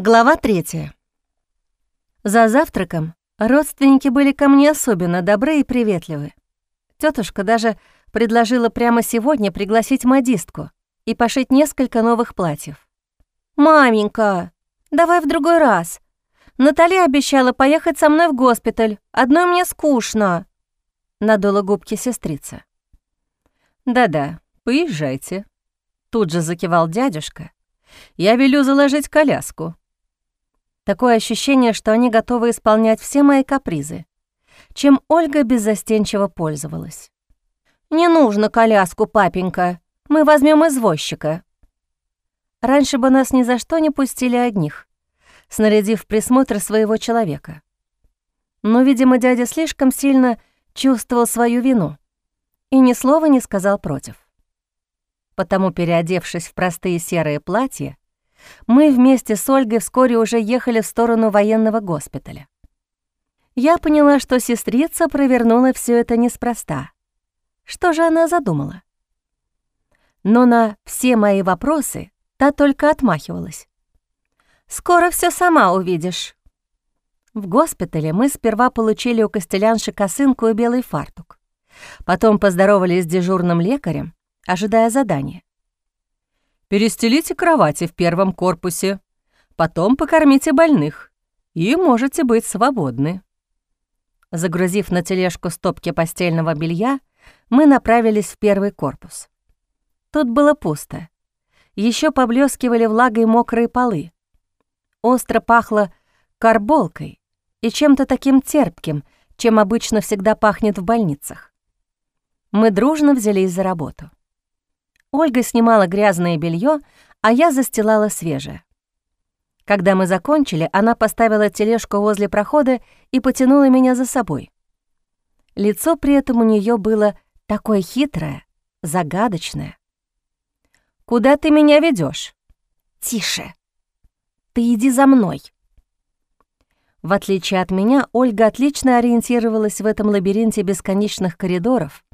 Глава третья. За завтраком родственники были ко мне особенно добры и приветливы. Тетушка даже предложила прямо сегодня пригласить модистку и пошить несколько новых платьев. «Маменька, давай в другой раз. Натали обещала поехать со мной в госпиталь. Одной мне скучно», — надула губки сестрица. «Да-да, поезжайте», — тут же закивал дядюшка. «Я велю заложить коляску. Такое ощущение, что они готовы исполнять все мои капризы, чем Ольга беззастенчиво пользовалась. «Не нужно коляску, папенька. Мы возьмем извозчика». Раньше бы нас ни за что не пустили одних, снарядив присмотр своего человека. Но, видимо, дядя слишком сильно чувствовал свою вину и ни слова не сказал против. Потому, переодевшись в простые серые платья, мы вместе с Ольгой вскоре уже ехали в сторону военного госпиталя. Я поняла, что сестрица провернула все это неспроста. Что же она задумала? Но на все мои вопросы та только отмахивалась. «Скоро все сама увидишь». В госпитале мы сперва получили у костелянши косынку и белый фартук. Потом поздоровались с дежурным лекарем, ожидая задания. Перестелите кровати в первом корпусе, потом покормите больных, и можете быть свободны». Загрузив на тележку стопки постельного белья, мы направились в первый корпус. Тут было пусто. Еще поблескивали влагой мокрые полы. Остро пахло карболкой и чем-то таким терпким, чем обычно всегда пахнет в больницах. Мы дружно взялись за работу. Ольга снимала грязное белье, а я застилала свежее. Когда мы закончили, она поставила тележку возле прохода и потянула меня за собой. Лицо при этом у нее было такое хитрое, загадочное. «Куда ты меня ведешь? «Тише! Ты иди за мной!» В отличие от меня, Ольга отлично ориентировалась в этом лабиринте бесконечных коридоров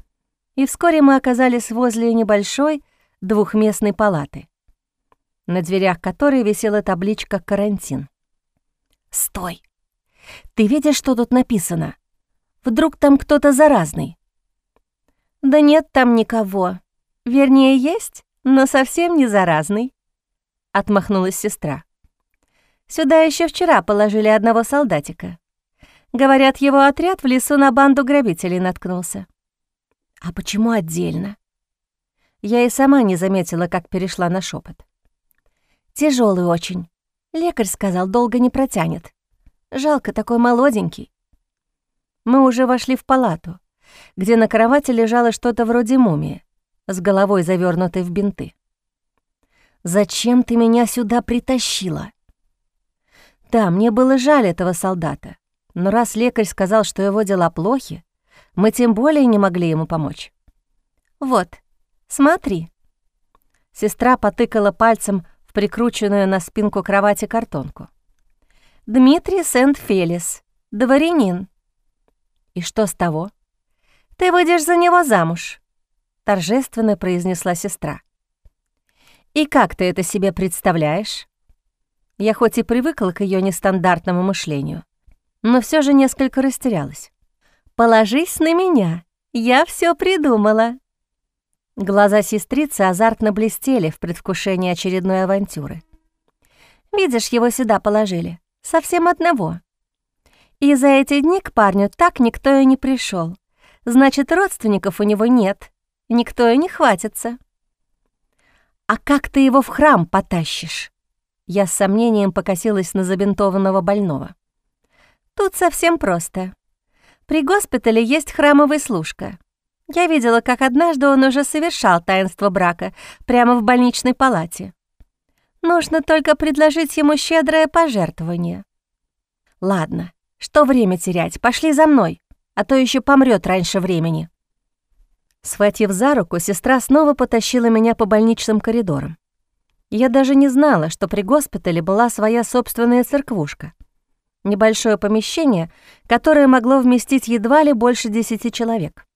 и вскоре мы оказались возле небольшой двухместной палаты, на дверях которой висела табличка «Карантин». «Стой! Ты видишь, что тут написано? Вдруг там кто-то заразный?» «Да нет там никого. Вернее, есть, но совсем не заразный», — отмахнулась сестра. «Сюда еще вчера положили одного солдатика. Говорят, его отряд в лесу на банду грабителей наткнулся. «А почему отдельно?» Я и сама не заметила, как перешла на шепот. Тяжелый очень. Лекарь сказал, долго не протянет. Жалко, такой молоденький. Мы уже вошли в палату, где на кровати лежало что-то вроде мумии, с головой завернутой в бинты. «Зачем ты меня сюда притащила?» Да, мне было жаль этого солдата, но раз лекарь сказал, что его дела плохи, мы тем более не могли ему помочь. «Вот, смотри». Сестра потыкала пальцем в прикрученную на спинку кровати картонку. «Дмитрий Сент-Фелис, дворянин». «И что с того?» «Ты выйдешь за него замуж», — торжественно произнесла сестра. «И как ты это себе представляешь?» Я хоть и привыкла к ее нестандартному мышлению, но все же несколько растерялась. Положись на меня, я все придумала». Глаза сестрицы азартно блестели в предвкушении очередной авантюры. «Видишь, его сюда положили. Совсем одного. И за эти дни к парню так никто и не пришел. Значит, родственников у него нет. Никто и не хватится». «А как ты его в храм потащишь?» Я с сомнением покосилась на забинтованного больного. «Тут совсем просто. При госпитале есть храмовый служка. Я видела, как однажды он уже совершал таинство брака прямо в больничной палате. Нужно только предложить ему щедрое пожертвование. Ладно, что время терять, пошли за мной, а то еще помрет раньше времени. Схватив за руку, сестра снова потащила меня по больничным коридорам. Я даже не знала, что при госпитале была своя собственная церквушка — Небольшое помещение, которое могло вместить едва ли больше десяти человек.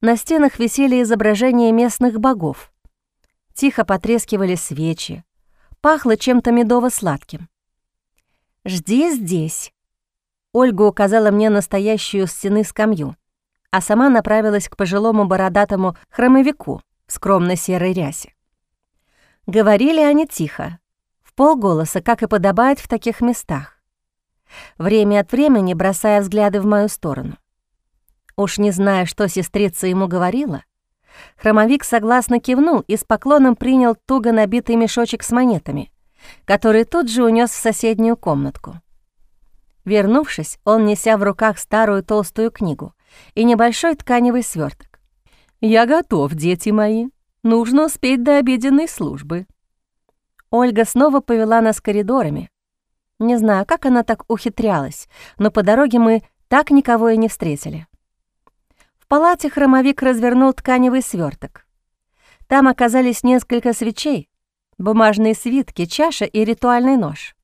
На стенах висели изображения местных богов. Тихо потрескивали свечи. Пахло чем-то медово-сладким. «Жди здесь». Ольга указала мне настоящую стены скамью, а сама направилась к пожилому бородатому хромовику в скромной серой рясе. Говорили они тихо, в полголоса, как и подобает в таких местах, время от времени бросая взгляды в мою сторону. Уж не зная, что сестрица ему говорила, хромовик согласно кивнул и с поклоном принял туго набитый мешочек с монетами, который тут же унес в соседнюю комнатку. Вернувшись, он, неся в руках старую толстую книгу и небольшой тканевый сверток. «Я готов, дети мои. Нужно успеть до обеденной службы». Ольга снова повела нас коридорами. Не знаю, как она так ухитрялась, но по дороге мы так никого и не встретили. В палате хромовик развернул тканевый сверток. Там оказались несколько свечей, бумажные свитки, чаша и ритуальный нож.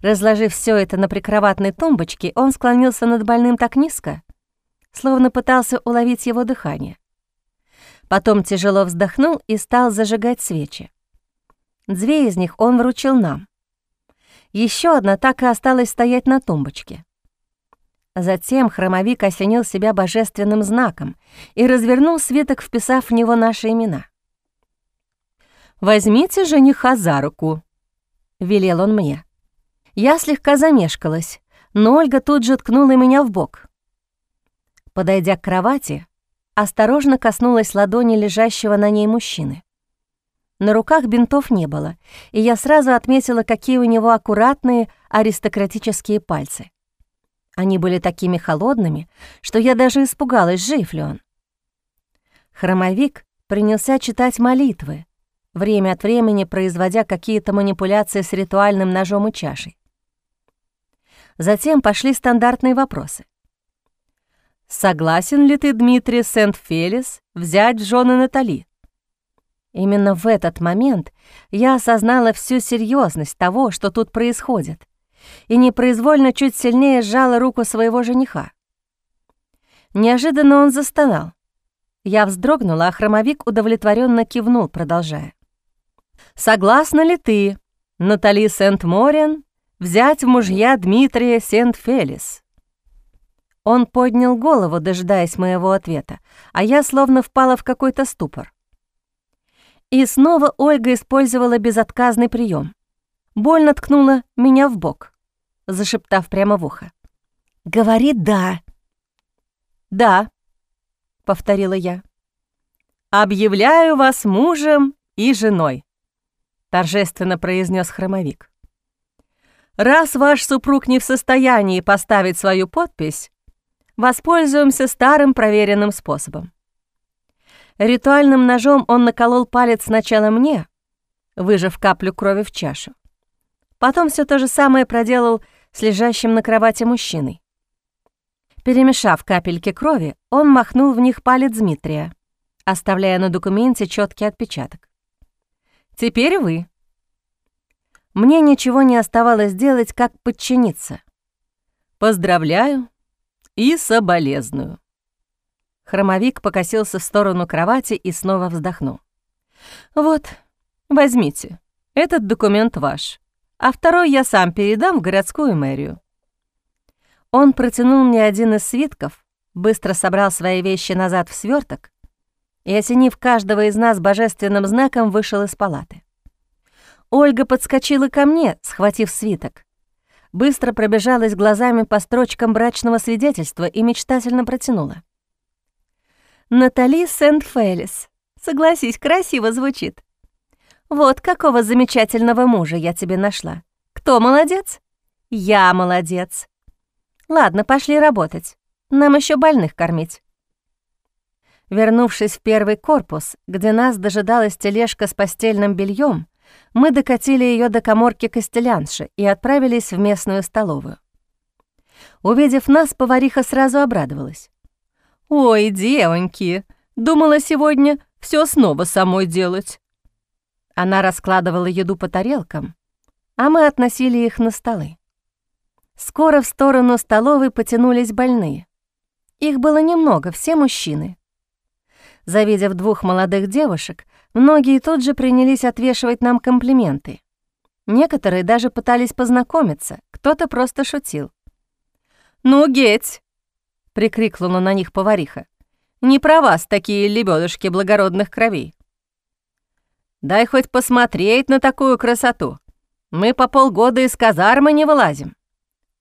Разложив все это на прикроватной тумбочке, он склонился над больным так низко, словно пытался уловить его дыхание. Потом тяжело вздохнул и стал зажигать свечи. Две из них он вручил нам. Еще одна так и осталась стоять на тумбочке. Затем хромовик осенил себя божественным знаком и развернул свиток, вписав в него наши имена. «Возьмите жениха за руку», — велел он мне. Я слегка замешкалась, но Ольга тут же ткнула меня в бок. Подойдя к кровати, осторожно коснулась ладони лежащего на ней мужчины. На руках бинтов не было, и я сразу отметила, какие у него аккуратные аристократические пальцы. Они были такими холодными, что я даже испугалась, жив ли он. Хромовик принялся читать молитвы, время от времени производя какие-то манипуляции с ритуальным ножом и чашей. Затем пошли стандартные вопросы. «Согласен ли ты, Дмитрий Сент-Фелис, взять жены Натали?» Именно в этот момент я осознала всю серьезность того, что тут происходит, и непроизвольно чуть сильнее сжала руку своего жениха. Неожиданно он застонал. Я вздрогнула, а хромовик удовлетворенно кивнул, продолжая. «Согласна ли ты, Натали Сент-Морен, взять в мужья Дмитрия Сент-Фелис?» Он поднял голову, дожидаясь моего ответа, а я словно впала в какой-то ступор. И снова Ольга использовала безотказный прием. Больно ткнула меня в бок, зашептав прямо в ухо. «Говори «да». «Да», — повторила я. «Объявляю вас мужем и женой», — торжественно произнес хромовик. «Раз ваш супруг не в состоянии поставить свою подпись, воспользуемся старым проверенным способом. Ритуальным ножом он наколол палец сначала мне, выжав каплю крови в чашу. Потом все то же самое проделал с лежащим на кровати мужчиной. Перемешав капельки крови, он махнул в них палец Дмитрия, оставляя на документе четкий отпечаток. «Теперь вы». Мне ничего не оставалось делать, как подчиниться. «Поздравляю и соболезную». Хромовик покосился в сторону кровати и снова вздохнул. «Вот, возьмите, этот документ ваш, а второй я сам передам в городскую мэрию». Он протянул мне один из свитков, быстро собрал свои вещи назад в сверток и, осенив каждого из нас божественным знаком, вышел из палаты. Ольга подскочила ко мне, схватив свиток. Быстро пробежалась глазами по строчкам брачного свидетельства и мечтательно протянула. Натали Сент-Фелис. Согласись, красиво звучит. Вот какого замечательного мужа я тебе нашла. Кто молодец? Я молодец. Ладно, пошли работать. Нам еще больных кормить. Вернувшись в первый корпус, где нас дожидалась тележка с постельным бельем, мы докатили ее до коморки костелянши и отправились в местную столовую. Увидев нас, повариха сразу обрадовалась. «Ой, девоньки, думала сегодня все снова самой делать». Она раскладывала еду по тарелкам, а мы относили их на столы. Скоро в сторону столовой потянулись больные. Их было немного, все мужчины. Завидев двух молодых девушек, многие тут же принялись отвешивать нам комплименты, Некоторые даже пытались познакомиться, кто-то просто шутил. «Ну, геть!» — прикрикнула на них повариха. «Не про вас такие лебедушки благородных кровей. Дай хоть посмотреть на такую красоту. Мы по полгода из казармы не вылазим».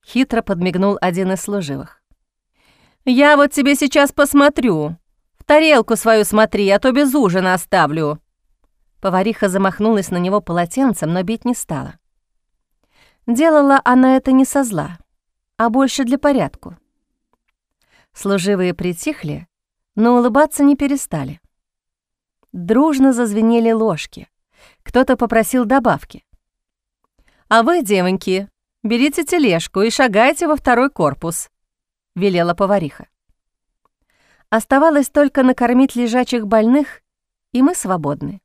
Хитро подмигнул один из служивых. «Я вот тебе сейчас посмотрю. В тарелку свою смотри, а то без ужина оставлю». Повариха замахнулась на него полотенцем, но бить не стала. Делала она это не со зла, а больше для порядку. Служивые притихли, но улыбаться не перестали. Дружно зазвенели ложки. Кто-то попросил добавки. «А вы, девоньки, берите тележку и шагайте во второй корпус», — велела повариха. Оставалось только накормить лежачих больных, и мы свободны.